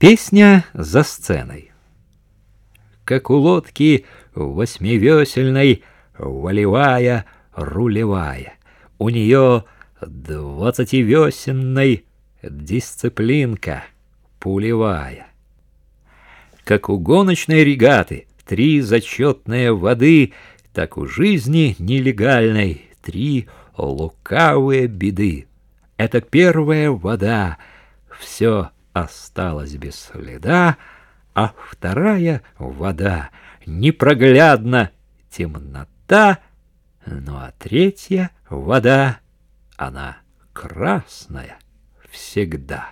Песня за сценой. Как у лодки восьмивесельной, волевая, рулевая. У нее двадцативесенной дисциплинка пулевая. Как у гоночной регаты три зачетные воды, так у жизни нелегальной три лукавые беды. Это первая вода, все осталось без следа, а вторая вода непроглядна темнота, ну а третья вода, она красная всегда.